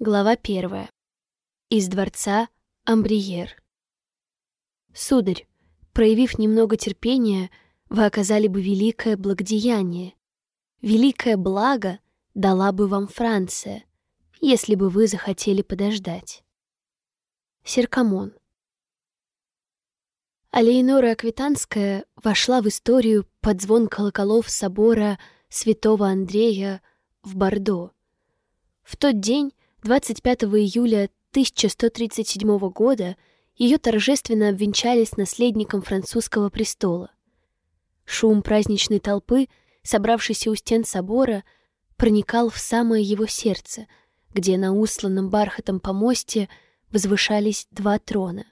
Глава первая. Из дворца Омбриер. Сударь, проявив немного терпения, вы оказали бы великое благодеяние. Великое благо дала бы вам Франция, если бы вы захотели подождать. Серкамон. Алиенора Аквитанская вошла в историю под звон колоколов собора святого Андрея в Бордо. В тот день, 25 июля 1137 года, ее торжественно обвенчали с наследником французского престола. Шум праздничной толпы, собравшейся у стен собора, проникал в самое его сердце, где на усланном бархатом помосте возвышались два трона.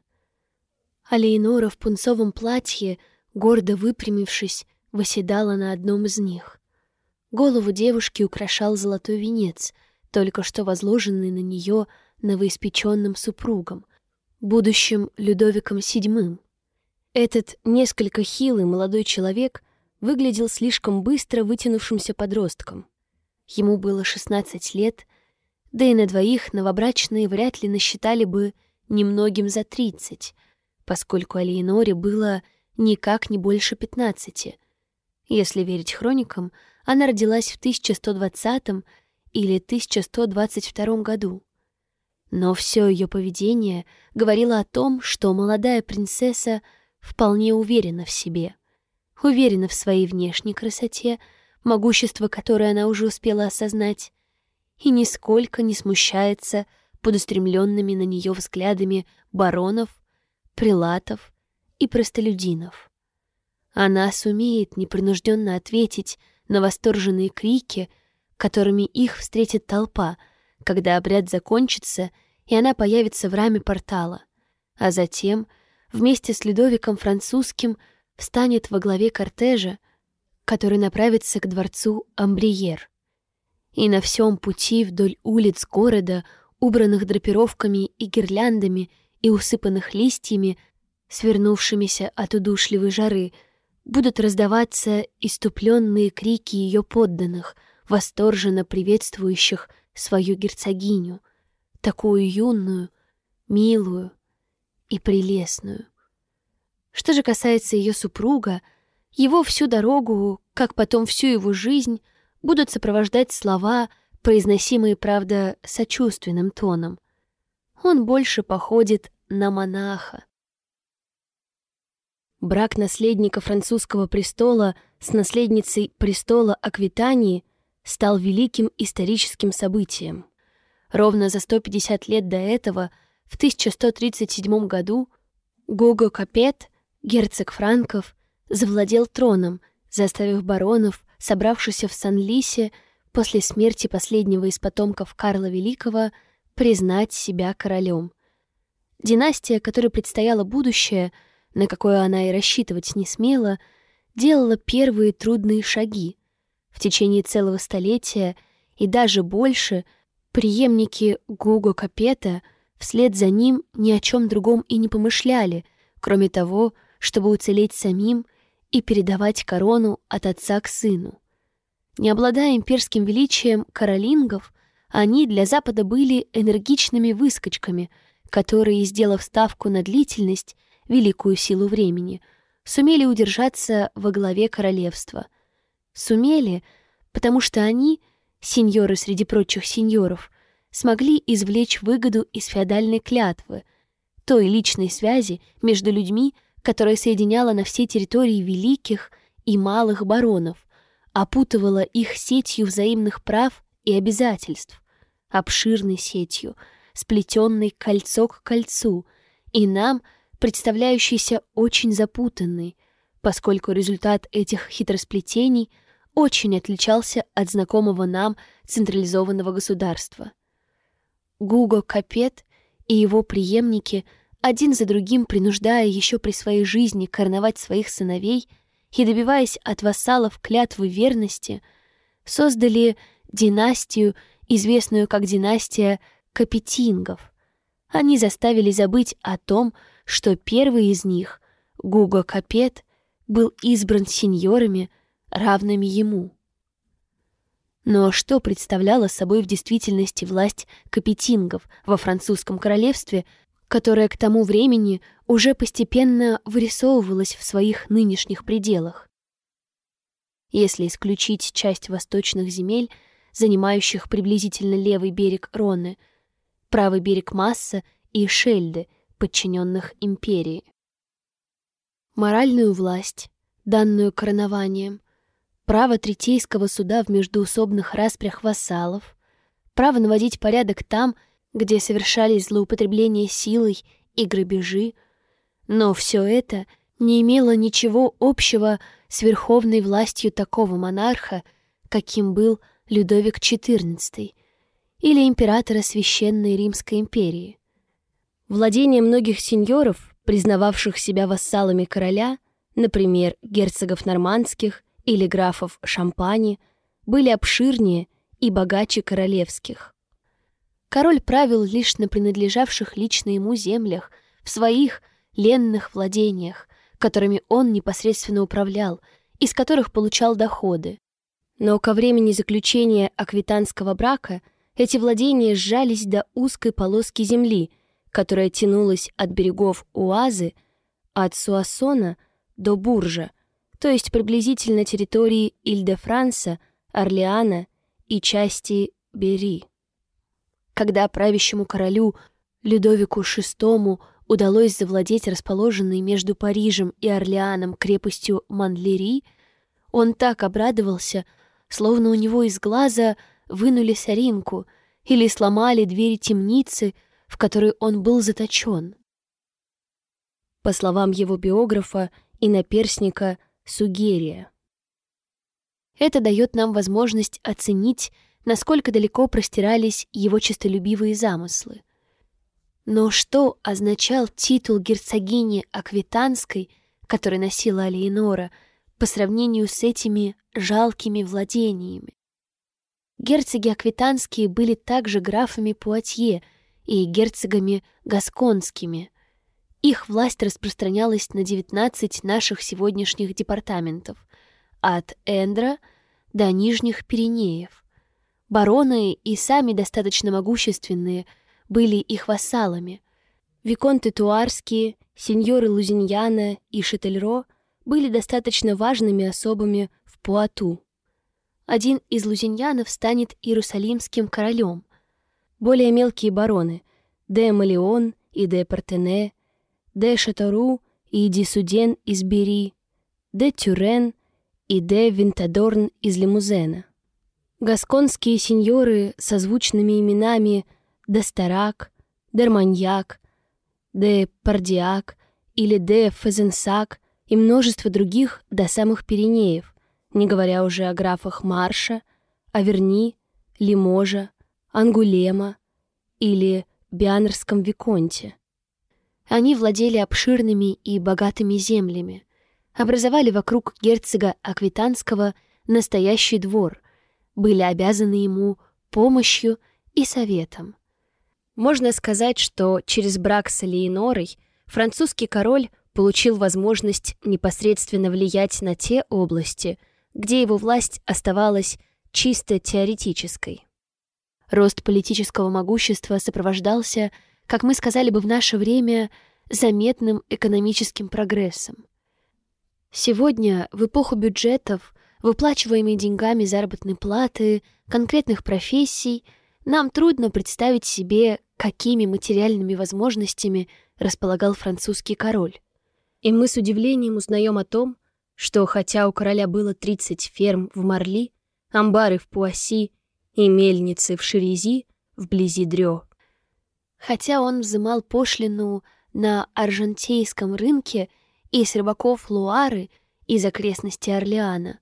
А Лейнора в пунцовом платье, гордо выпрямившись, восседала на одном из них. Голову девушки украшал золотой венец, только что возложенный на нее новоиспеченным супругом, будущим Людовиком VII. Этот несколько хилый молодой человек выглядел слишком быстро вытянувшимся подростком. Ему было 16 лет, да и на двоих новобрачные вряд ли насчитали бы немногим за 30, поскольку Алиеноре было никак не больше 15. Если верить хроникам, она родилась в 1120 или 1122 году. Но все ее поведение говорило о том, что молодая принцесса вполне уверена в себе, уверена в своей внешней красоте, могущество которой она уже успела осознать, и нисколько не смущается под устремленными на нее взглядами баронов, прилатов и простолюдинов. Она сумеет непринужденно ответить на восторженные крики, которыми их встретит толпа, когда обряд закончится, и она появится в раме портала, а затем, вместе с Людовиком Французским, встанет во главе кортежа, который направится к дворцу Амбриер. И на всем пути вдоль улиц города, убранных драпировками и гирляндами и усыпанных листьями, свернувшимися от удушливой жары, будут раздаваться иступленные крики ее подданных, восторженно приветствующих свою герцогиню, такую юную, милую и прелестную. Что же касается ее супруга, его всю дорогу, как потом всю его жизнь, будут сопровождать слова, произносимые, правда, сочувственным тоном. Он больше походит на монаха. Брак наследника французского престола с наследницей престола Аквитании стал великим историческим событием. Ровно за 150 лет до этого, в 1137 году, Гого Капет, герцог Франков, завладел троном, заставив баронов, собравшихся в Сан-Лисе после смерти последнего из потомков Карла Великого, признать себя королем. Династия, которой предстояло будущее — на какое она и рассчитывать не смела, делала первые трудные шаги. В течение целого столетия и даже больше преемники Гуго Капета вслед за ним ни о чем другом и не помышляли, кроме того, чтобы уцелеть самим и передавать корону от отца к сыну. Не обладая имперским величием каролингов, они для Запада были энергичными выскочками, которые, сделав ставку на длительность, великую силу времени, сумели удержаться во главе королевства. Сумели, потому что они, сеньоры среди прочих сеньоров, смогли извлечь выгоду из феодальной клятвы, той личной связи между людьми, которая соединяла на всей территории великих и малых баронов, опутывала их сетью взаимных прав и обязательств, обширной сетью, сплетенной кольцо к кольцу, и нам — представляющийся очень запутанной, поскольку результат этих хитросплетений очень отличался от знакомого нам централизованного государства. Гуго Капет и его преемники, один за другим принуждая еще при своей жизни короновать своих сыновей и добиваясь от вассалов клятвы верности, создали династию, известную как династия Капетингов. Они заставили забыть о том, что первый из них, Гуго Капет, был избран сеньорами, равными ему. Но что представляла собой в действительности власть капетингов во французском королевстве, которая к тому времени уже постепенно вырисовывалась в своих нынешних пределах? Если исключить часть восточных земель, занимающих приблизительно левый берег Роны, правый берег Масса и Шельды, подчиненных империи. Моральную власть, данную коронованием, право третейского суда в междуусобных распрях вассалов, право наводить порядок там, где совершались злоупотребления силой и грабежи, но все это не имело ничего общего с верховной властью такого монарха, каким был Людовик XIV или императора Священной Римской империи. Владения многих сеньоров, признававших себя вассалами короля, например, герцогов нормандских или графов Шампани, были обширнее и богаче королевских. Король правил лишь на принадлежавших лично ему землях, в своих ленных владениях, которыми он непосредственно управлял, из которых получал доходы. Но ко времени заключения аквитанского брака эти владения сжались до узкой полоски земли, которая тянулась от берегов Уазы, от Суассона до Буржа, то есть приблизительно территории Иль-де-Франса, Орлеана и части Бери. Когда правящему королю Людовику VI удалось завладеть расположенной между Парижем и Орлеаном крепостью Манлери, он так обрадовался, словно у него из глаза вынули соринку или сломали двери темницы, в которой он был заточен. По словам его биографа и наперсника Сугерия. Это дает нам возможность оценить, насколько далеко простирались его честолюбивые замыслы. Но что означал титул герцогини Аквитанской, который носила Алиенора, по сравнению с этими жалкими владениями? Герцоги Аквитанские были также графами Пуатье и герцогами Гасконскими. Их власть распространялась на 19 наших сегодняшних департаментов, от Эндра до Нижних Пиренеев. Бароны и сами достаточно могущественные – были их вассалами. Виконты Туарские, сеньоры Лузиньяна и Шетельро были достаточно важными особами в Пуату. Один из лузиньянов станет иерусалимским королем. Более мелкие бароны — де Малеон и де Партене, де Шатару и де Суден из Бери, де Тюрен и де Винтадорн из Лимузена. Гасконские сеньоры со звучными именами де Старак, Дерманьяк, де Пардиак или де Фезенсак и множество других до самых Пиренеев, не говоря уже о графах Марша, Аверни, Лиможа, Ангулема или Бианерском Виконте. Они владели обширными и богатыми землями, образовали вокруг герцога Аквитанского настоящий двор, были обязаны ему помощью и советом. Можно сказать, что через брак с Элеонорой французский король получил возможность непосредственно влиять на те области, где его власть оставалась чисто теоретической. Рост политического могущества сопровождался, как мы сказали бы в наше время, заметным экономическим прогрессом. Сегодня, в эпоху бюджетов, выплачиваемой деньгами заработной платы, конкретных профессий, нам трудно представить себе, какими материальными возможностями располагал французский король. И мы с удивлением узнаем о том, что хотя у короля было 30 ферм в Марли, амбары в Пуасси и мельницы в Шерези, вблизи Дрё, хотя он взымал пошлину на аржантейском рынке и с рыбаков Луары из окрестностей Орлеана,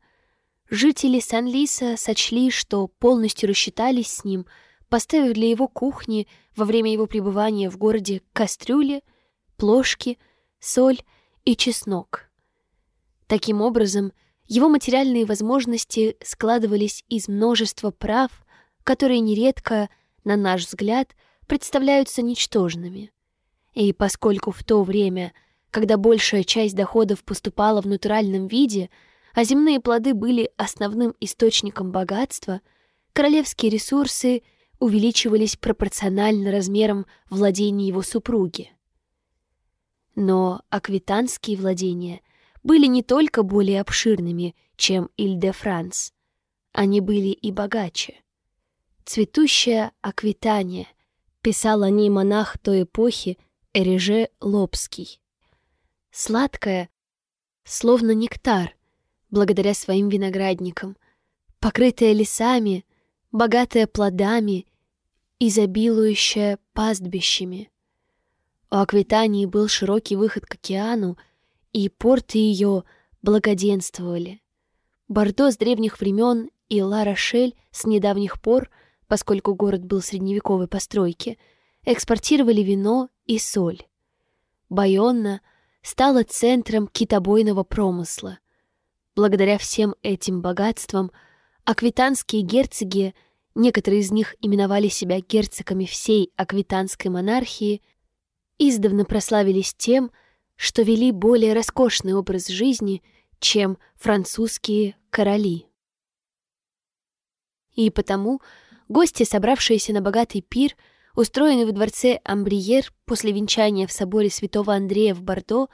жители Сан-Лиса сочли, что полностью рассчитались с ним – поставив для его кухни во время его пребывания в городе кастрюли, плошки, соль и чеснок. Таким образом, его материальные возможности складывались из множества прав, которые нередко, на наш взгляд, представляются ничтожными. И поскольку в то время, когда большая часть доходов поступала в натуральном виде, а земные плоды были основным источником богатства — королевские ресурсы увеличивались пропорционально размерам владений его супруги. Но аквитанские владения были не только более обширными, чем Иль-де-Франс, они были и богаче. «Цветущая Аквитания», писал о ней монах той эпохи Эреже Лобский. Сладкая, словно нектар, благодаря своим виноградникам, покрытая лесами, богатая плодами, изобилующая пастбищами. У Аквитании был широкий выход к океану, и порты ее благоденствовали. Бордо с древних времен и Ла-Рошель с недавних пор, поскольку город был средневековой постройки, экспортировали вино и соль. Байонна стала центром китобойного промысла. Благодаря всем этим богатствам аквитанские герцоги, некоторые из них именовали себя герцогами всей аквитанской монархии, издавна прославились тем, что вели более роскошный образ жизни, чем французские короли. И потому гости, собравшиеся на богатый пир, устроенный в дворце Амбриер после венчания в соборе святого Андрея в Бордо,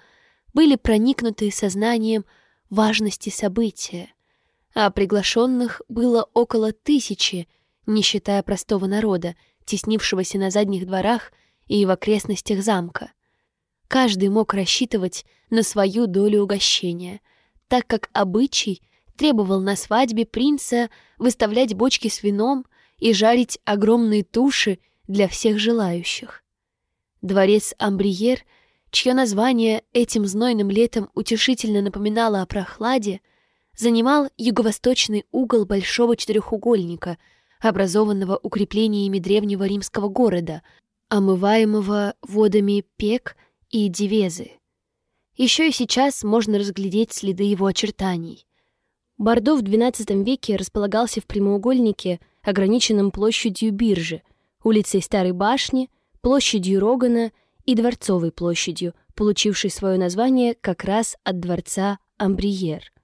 были проникнуты сознанием важности события, а приглашенных было около тысячи, не считая простого народа, теснившегося на задних дворах и в окрестностях замка. Каждый мог рассчитывать на свою долю угощения, так как обычай требовал на свадьбе принца выставлять бочки с вином и жарить огромные туши для всех желающих. Дворец Амбриер, чье название этим знойным летом утешительно напоминало о прохладе, занимал юго-восточный угол большого четырехугольника, образованного укреплениями древнего римского города, омываемого водами Пек и Дивезы. Еще и сейчас можно разглядеть следы его очертаний. Бордо в XII веке располагался в прямоугольнике, ограниченном площадью биржи, улицей Старой башни, площадью Рогана и Дворцовой площадью, получившей свое название как раз от дворца Амбриер.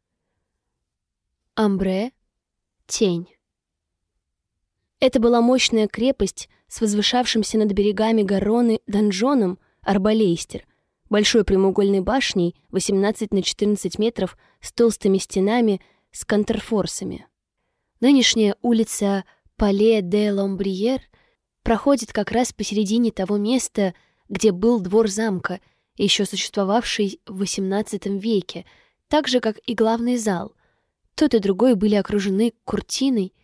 Амбре — тень. Это была мощная крепость с возвышавшимся над берегами Гароны донжоном Арбалейстер, большой прямоугольной башней 18 на 14 метров с толстыми стенами — с контрфорсами. Нынешняя улица Пале де Ломбриер проходит как раз посередине того места, где был двор замка, еще существовавший в XVIII веке, так же, как и главный зал. Тот и другой были окружены куртиной,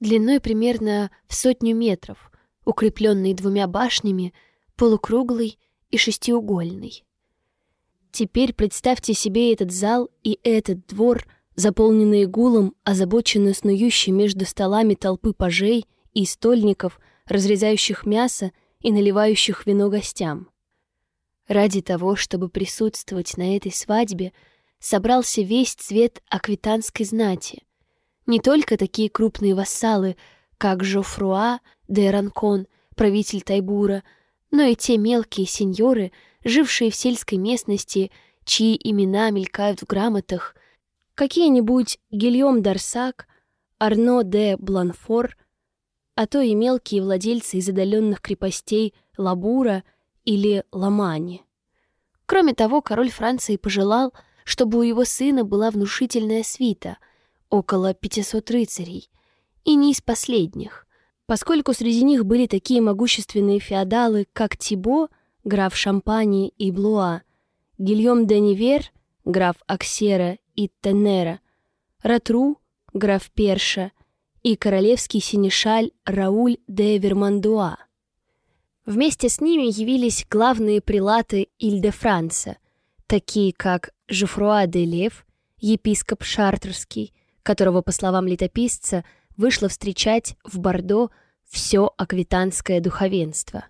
длиной примерно в сотню метров, укрепленной двумя башнями, полукруглой и шестиугольной. Теперь представьте себе этот зал и этот двор заполненные гулом, озабоченно снующие между столами толпы пажей и стольников, разрезающих мясо и наливающих вино гостям. Ради того, чтобы присутствовать на этой свадьбе, собрался весь цвет аквитанской знати. Не только такие крупные вассалы, как Жофруа де Ранкон, правитель Тайбура, но и те мелкие сеньоры, жившие в сельской местности, чьи имена мелькают в грамотах — какие-нибудь Гильом Дарсак, Арно де Бланфор, а то и мелкие владельцы из отдаленных крепостей Лабура или Ламани. Кроме того, король Франции пожелал, чтобы у его сына была внушительная свита, около 500 рыцарей, и не из последних, поскольку среди них были такие могущественные феодалы, как Тибо, граф Шампани и Блуа, Гильом де Невер, граф Аксера и Тенера, Ратру, граф Перша и королевский синешаль Рауль де Вермандуа. Вместе с ними явились главные прилаты Иль-де-Франца, такие как Жуфруа де Лев, епископ Шартерский, которого, по словам летописца, вышло встречать в Бордо все аквитанское духовенство.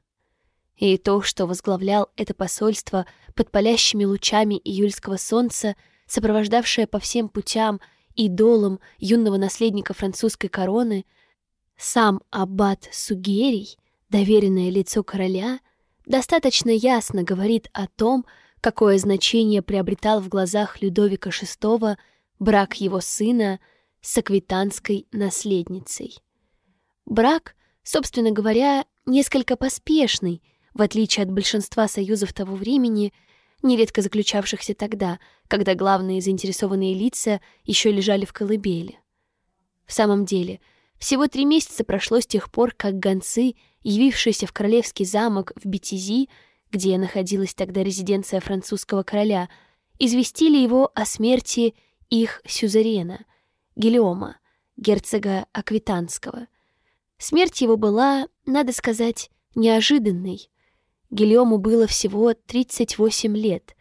И то, что возглавлял это посольство под палящими лучами июльского солнца, сопровождавшая по всем путям идолом юного наследника французской короны, сам аббат Сугерий, доверенное лицо короля, достаточно ясно говорит о том, какое значение приобретал в глазах Людовика VI брак его сына с аквитанской наследницей. Брак, собственно говоря, несколько поспешный, в отличие от большинства союзов того времени, нередко заключавшихся тогда, когда главные заинтересованные лица еще лежали в колыбели. В самом деле, всего три месяца прошло с тех пор, как гонцы, явившиеся в королевский замок в Бетизи, где находилась тогда резиденция французского короля, известили его о смерти их сюзерена, Гелиома, герцога Аквитанского. Смерть его была, надо сказать, неожиданной. Гильому было всего 38 лет,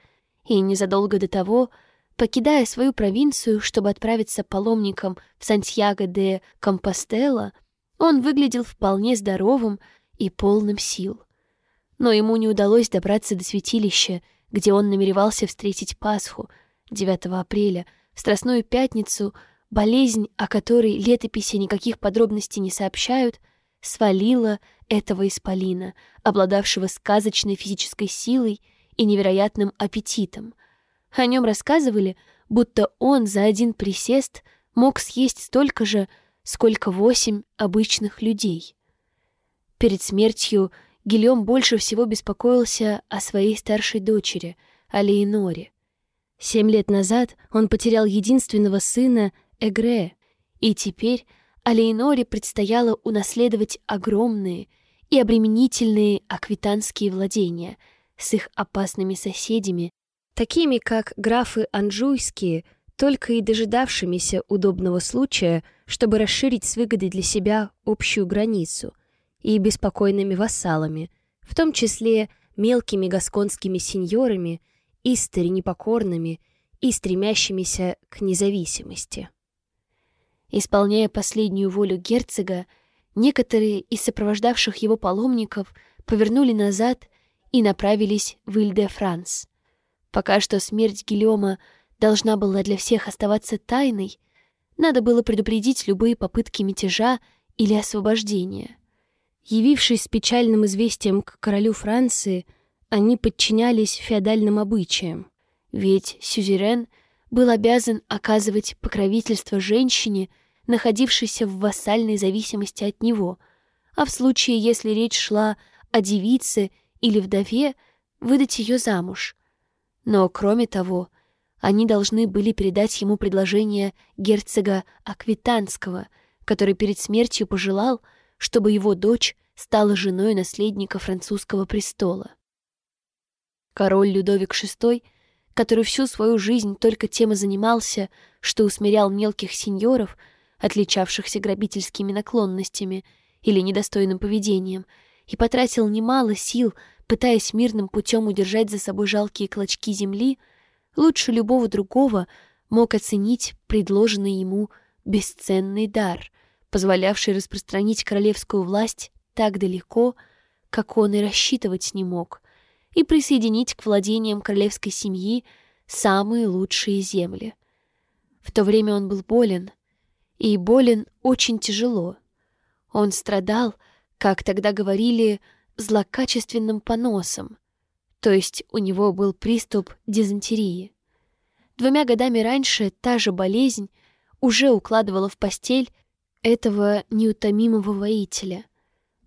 и незадолго до того, покидая свою провинцию, чтобы отправиться паломником в Сантьяго де Компостела, он выглядел вполне здоровым и полным сил. Но ему не удалось добраться до святилища, где он намеревался встретить Пасху 9 апреля, в Страстную Пятницу, болезнь, о которой летописи никаких подробностей не сообщают, свалила этого исполина, обладавшего сказочной физической силой и невероятным аппетитом. О нем рассказывали, будто он за один присест мог съесть столько же, сколько восемь обычных людей. Перед смертью Гильом больше всего беспокоился о своей старшей дочери, Алейноре. Семь лет назад он потерял единственного сына Эгре, и теперь Алейноре предстояло унаследовать огромные и обременительные аквитанские владения с их опасными соседями, такими как графы Анжуйские, только и дожидавшимися удобного случая, чтобы расширить с выгодой для себя общую границу — и беспокойными вассалами, в том числе мелкими гасконскими сеньорами, истори непокорными и стремящимися к независимости. Исполняя последнюю волю герцога, некоторые из сопровождавших его паломников повернули назад и направились в Иль-де-Франс. Пока что смерть Гильома должна была для всех оставаться тайной, надо было предупредить любые попытки мятежа или освобождения. Явившись с печальным известием к королю Франции, они подчинялись феодальным обычаям, ведь сюзерен был обязан оказывать покровительство женщине, находившейся в вассальной зависимости от него, а в случае, если речь шла о девице или вдове, выдать ее замуж. Но, кроме того, они должны были передать ему предложение герцога Аквитанского, который перед смертью пожелал — чтобы его дочь стала женой наследника французского престола. Король Людовик VI, который всю свою жизнь только тем и занимался, что усмирял мелких сеньоров, отличавшихся грабительскими наклонностями или недостойным поведением, и потратил немало сил, пытаясь мирным путем удержать за собой жалкие клочки земли, лучше любого другого мог оценить предложенный ему бесценный дар, позволявший распространить королевскую власть так далеко, как он и рассчитывать не мог, и присоединить к владениям королевской семьи самые лучшие земли. В то время он был болен, и болен очень тяжело. Он страдал, как тогда говорили, злокачественным поносом, то есть у него был приступ дизентерии. Двумя годами раньше та же болезнь уже укладывала в постель этого неутомимого воителя.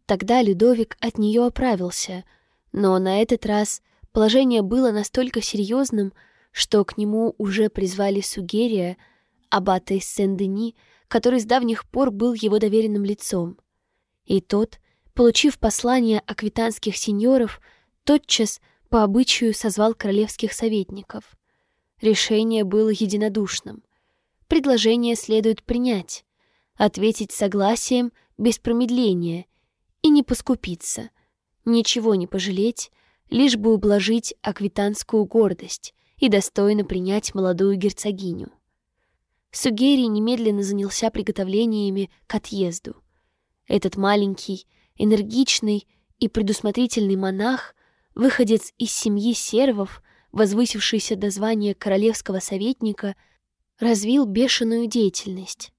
Тогда Людовик от нее оправился, но на этот раз положение было настолько серьезным, что к нему уже призвали Сугерия, аббата из Сен-Дени, который с давних пор был его доверенным лицом. И тот, получив послание аквитанских сеньоров, тотчас по обычаю созвал королевских советников. Решение было единодушным. Предложение следует принять, ответить согласием без промедления и не поскупиться, ничего не пожалеть, лишь бы ублажить аквитанскую гордость и достойно принять молодую герцогиню. Сугери немедленно занялся приготовлениями к отъезду. Этот маленький, энергичный и предусмотрительный монах, выходец из семьи сервов, возвысившийся до звания королевского советника, развил бешеную деятельность.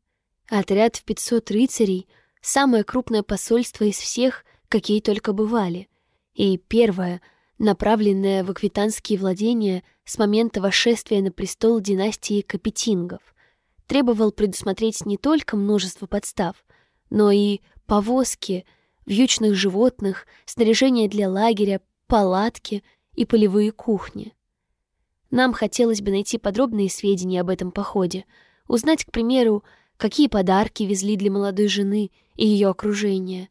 Отряд в 500 рыцарей — самое крупное посольство из всех, какие только бывали, и первое, направленное в аквитанские владения с момента восшествия на престол династии Капетингов, требовал предусмотреть не только множество подстав, но и повозки, вьючных животных, снаряжение для лагеря, палатки и полевые кухни. Нам хотелось бы найти подробные сведения об этом походе, узнать, к примеру, какие подарки везли для молодой жены и ее окружения.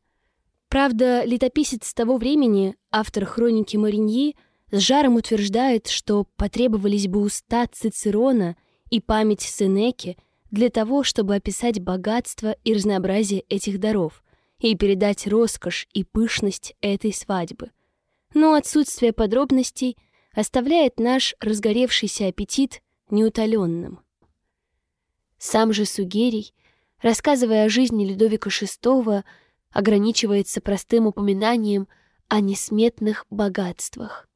Правда, летописец того времени, автор хроники Мариньи, с жаром утверждает, что потребовались бы уста Цицерона и память Сенеки для того, чтобы описать богатство и разнообразие этих даров и передать роскошь и пышность этой свадьбы. Но отсутствие подробностей оставляет наш разгоревшийся аппетит неутоленным. Сам же Сугерий, рассказывая о жизни Людовика VI, ограничивается простым упоминанием о несметных богатствах.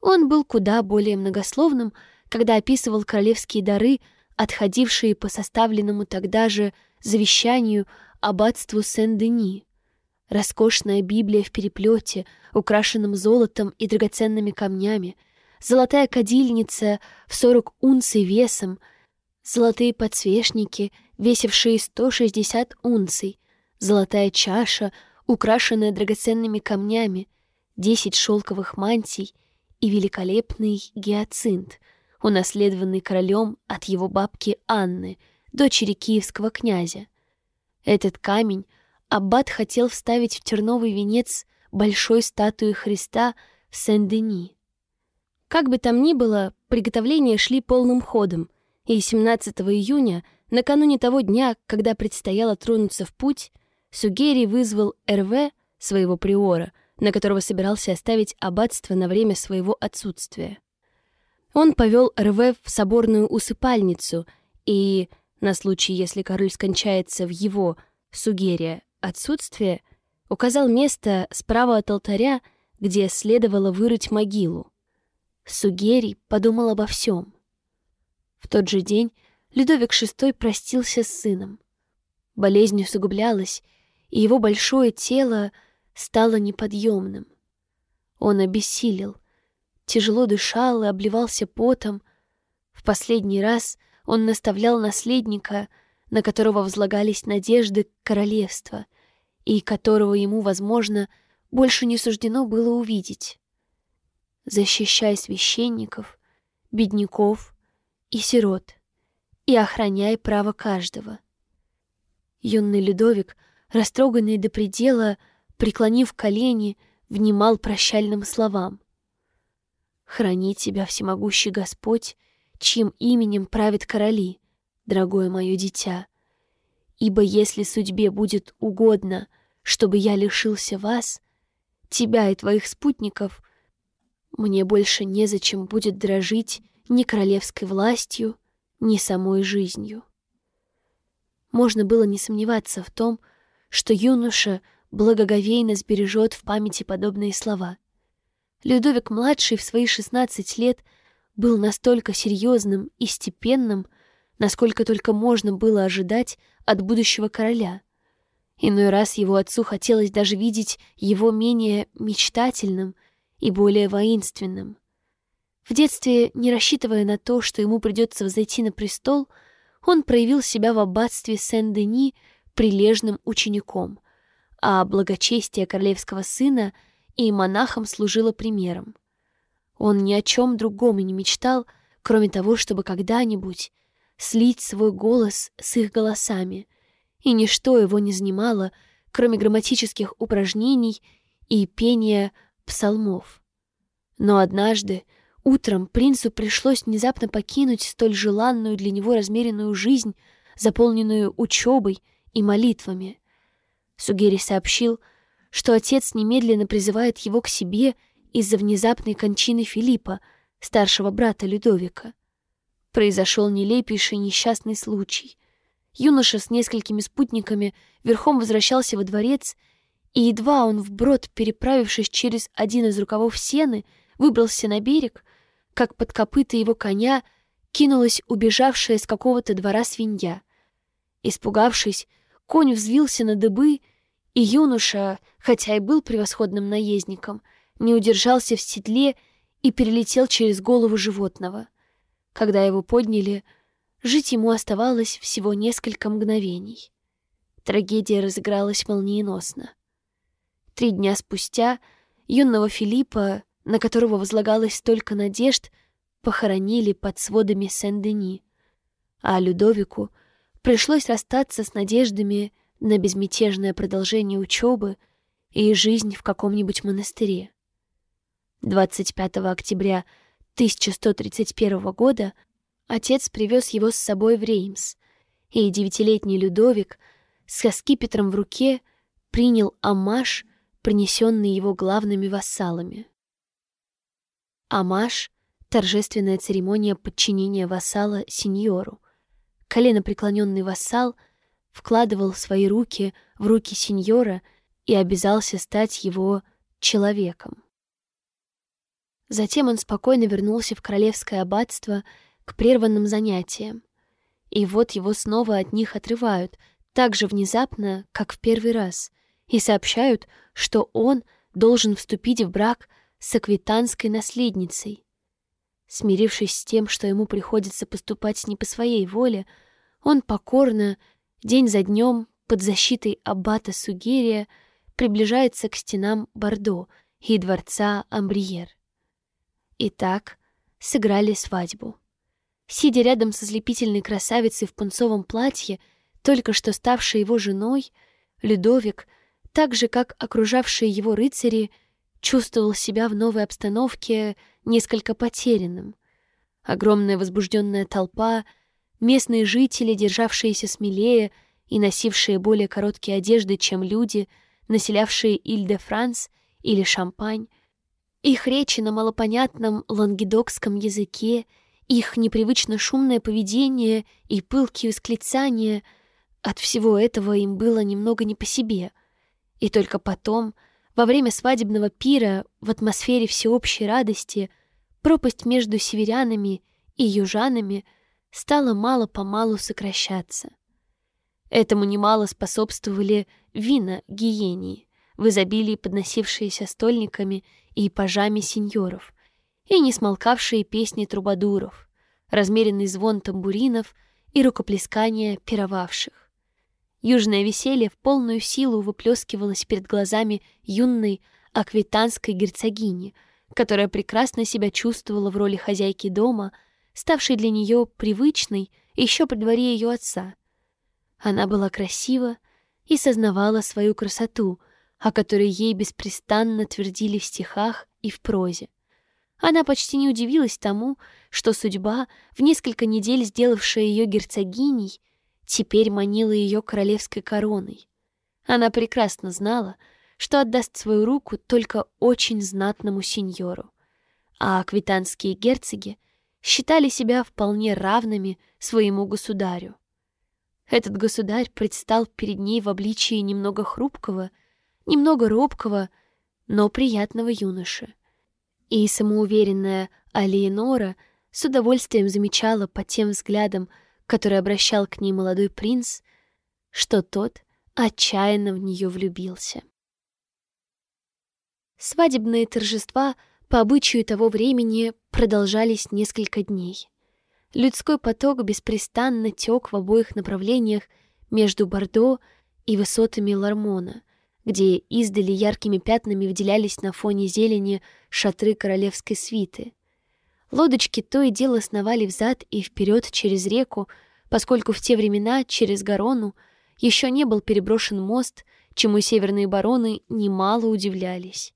Он был куда более многословным, когда описывал королевские дары, отходившие по составленному тогда же завещанию аббатству Сен-Дени. Роскошная Библия в переплете, украшенном золотом и драгоценными камнями, золотая кадильница в сорок унций весом, золотые подсвечники, весившие сто шестьдесят унций, золотая чаша, украшенная драгоценными камнями, десять шелковых мантий и великолепный гиацинт, унаследованный королем от его бабки Анны, дочери киевского князя. Этот камень аббат хотел вставить в терновый венец большой статуи Христа в Сен-Дени. Как бы там ни было, приготовления шли полным ходом, и 17 июня, накануне того дня, когда предстояло тронуться в путь, Сугери вызвал РВ, своего приора, на которого собирался оставить аббатство на время своего отсутствия. Он повел РВ в соборную усыпальницу и, на случай, если король скончается в его, Сугерия, отсутствие, указал место справа от алтаря, где следовало вырыть могилу. Сугерий подумал обо всем. В тот же день Людовик VI простился с сыном. Болезнь усугублялась, и его большое тело стало неподъемным. Он обессилел, тяжело дышал и обливался потом. В последний раз он наставлял наследника, на которого возлагались надежды королевства, и которого ему, возможно, больше не суждено было увидеть. Защищай священников, бедняков и сирот, и охраняй право каждого. Юный Людовик — растроганный до предела, преклонив колени, внимал прощальным словам. «Храни тебя, всемогущий Господь, чьим именем правят короли, дорогое мое дитя. Ибо если судьбе будет угодно, чтобы я лишился вас, тебя и твоих спутников, мне больше незачем будет дрожить ни королевской властью, ни самой жизнью». Можно было не сомневаться в том, что юноша благоговейно сбережет в памяти подобные слова. Людовик-младший в свои 16 лет был настолько серьезным и степенным, насколько только можно было ожидать от будущего короля. Иной раз его отцу хотелось даже видеть его менее мечтательным и более воинственным. В детстве, не рассчитывая на то, что ему придется взойти на престол, он проявил себя в аббатстве Сен-Дени прилежным учеником, а благочестие королевского сына и монахам служило примером. Он ни о чем другом и не мечтал, кроме того, чтобы когда-нибудь слить свой голос с их голосами, и ничто его не занимало, кроме грамматических упражнений и пения псалмов. Но однажды утром принцу пришлось внезапно покинуть столь желанную для него размеренную жизнь, заполненную учебой и молитвами. Сугери сообщил, что отец немедленно призывает его к себе из-за внезапной кончины Филиппа, старшего брата Людовика. Произошел нелепейший несчастный случай. Юноша с несколькими спутниками верхом возвращался во дворец, и едва он вброд, переправившись через один из рукавов сены, выбрался на берег, как под копыта его коня кинулась убежавшая с какого-то двора свинья. Испугавшись, Конь взвился на дыбы, юноша, хотя и был превосходным наездником, не удержался в седле и перелетел через голову животного. Когда его подняли, жить ему оставалось всего несколько мгновений. Трагедия разыгралась молниеносно. Три дня спустя юного Филиппа, на которого возлагалось столько надежд, похоронили под сводами Сен-Дени, а Людовику пришлось расстаться с надеждами на безмятежное продолжение учебы и жизнь в каком-нибудь монастыре. 25 октября 1131 года отец привез его с собой в Реймс, и девятилетний Людовик с скипетром в руке принял амаш, принесенный его главными вассалами. Амаш — торжественная церемония подчинения вассала сеньору. Коленопреклоненный вассал вкладывал свои руки в руки сеньора и обязался стать его человеком. Затем он спокойно вернулся в королевское аббатство к прерванным занятиям. И вот его снова от них отрывают, так же внезапно, как в первый раз, и сообщают, что он должен вступить в брак с аквитанской наследницей. Смирившись с тем, что ему приходится поступать не по своей воле, он покорно, день за днем, под защитой аббата Сугерия, приближается к стенам Бордо и дворца Амбриер. Итак, сыграли свадьбу. Сидя рядом со слепительной красавицей в пунцовом платье, только что ставшей его женой, Людовик, так же, как окружавшие его рыцари, чувствовал себя в новой обстановке несколько потерянным. Огромная возбужденная толпа, местные жители, державшиеся смелее и носившие более короткие одежды, чем люди, населявшие Иль-де-Франс или Шампань, их речи на малопонятном лангедокском языке, их непривычно шумное поведение и пылкие восклицания — от всего этого им было немного не по себе. И только потом, во время свадебного пира, в атмосфере всеобщей радости, пропасть между северянами и южанами стала мало-помалу сокращаться. Этому немало способствовали вина гиении, в изобилии подносившиеся стольниками и пажами сеньоров, и не смолкавшие песни трубадуров, размеренный звон тамбуринов и рукоплескания пировавших. Южное веселье в полную силу выплескивалось перед глазами юной аквитанской герцогини, которая прекрасно себя чувствовала в роли хозяйки дома, ставшей для нее привычной еще при дворе ее отца. Она была красива и сознавала свою красоту — о которой ей беспрестанно твердили в стихах и в прозе. Она почти не удивилась тому, что судьба, в несколько недель сделавшая ее герцогиней, теперь манила ее королевской короной. Она прекрасно знала, что отдаст свою руку только очень знатному сеньору, а аквитанские герцоги считали себя вполне равными своему государю. Этот государь предстал перед ней в обличии немного хрупкого — немного робкого, но приятного юноши. И самоуверенная Алиенора с удовольствием замечала по тем взглядам, который обращал к ней молодой принц, что тот отчаянно в нее влюбился. Свадебные торжества по обычаю того времени продолжались несколько дней. Людской поток беспрестанно тек в обоих направлениях между Бордо и высотами Лармона — где издали яркими пятнами выделялись на фоне зелени шатры королевской свиты. Лодочки то и дело сновали взад и вперед через реку, поскольку в те времена через Гарону еще не был переброшен мост, чему северные бароны немало удивлялись.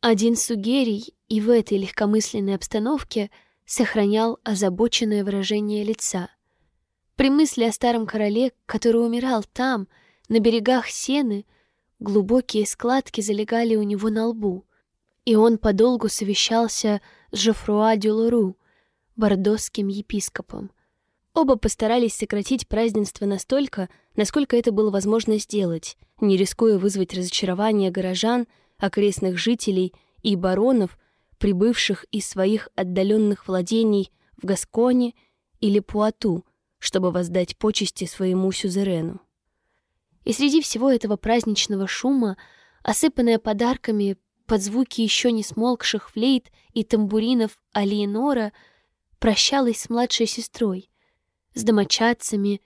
Один Сугерий и в этой легкомысленной обстановке сохранял озабоченное выражение лица. При мысли о старом короле, который умирал там, на берегах Сены, Глубокие складки залегали у него на лбу, и он подолгу совещался с Жофруа Дюлору, бордосским епископом. Оба постарались сократить празднество настолько, насколько это было возможно сделать, не рискуя вызвать разочарование горожан, окрестных жителей и баронов, прибывших из своих отдаленных владений в Гасконе или Пуату, чтобы воздать почести своему сюзерену. И среди всего этого праздничного шума, осыпанная подарками под звуки еще не смолкших флейт и тамбуринов Алиенора, прощалась с младшей сестрой, с домочадцами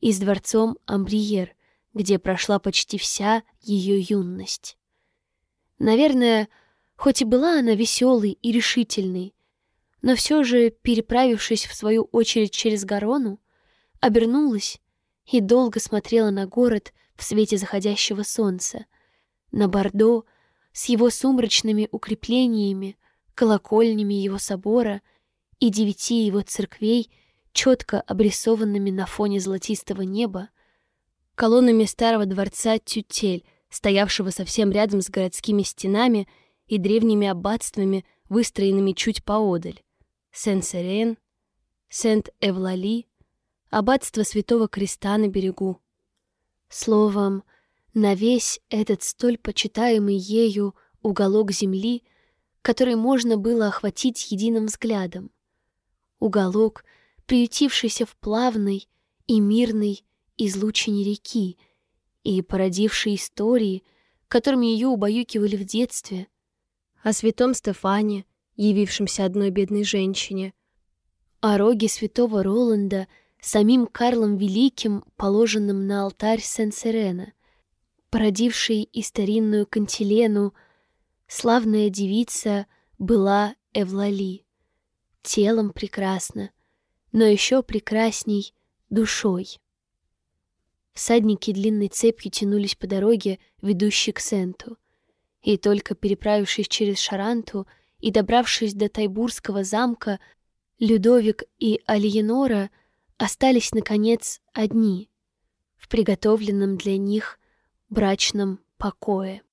и с дворцом Амбриер, где прошла почти вся ее юность. Наверное, хоть и была она веселой и решительной, но все же, переправившись в свою очередь через Гарону, обернулась и долго смотрела на город в свете заходящего солнца, на Бордо с его сумрачными укреплениями, колокольнями его собора и девяти его церквей, четко обрисованными на фоне золотистого неба, колоннами старого дворца Тютель, стоявшего совсем рядом с городскими стенами и древними аббатствами, выстроенными чуть поодаль. Сен-Серен, Сент-Эвлали, аббатство Святого Креста на берегу. Словом, на весь этот столь почитаемый ею уголок земли, который можно было охватить единым взглядом. Уголок, приютившийся в плавной и мирной излучине реки и породивший истории, которыми ее убаюкивали в детстве, о святом Стефане, явившемся одной бедной женщине, о роге святого Роланда, самим Карлом Великим, положенным на алтарь Сен-Серена, породившей и старинную Кантилену, славная девица была Эвлали, телом прекрасна, но еще прекрасней душой. Всадники длинной цепью тянулись по дороге, ведущей к Сенту, и только переправившись через Шаранту и добравшись до Тайбурского замка, Людовик и Альенора остались, наконец, одни в приготовленном для них брачном покое.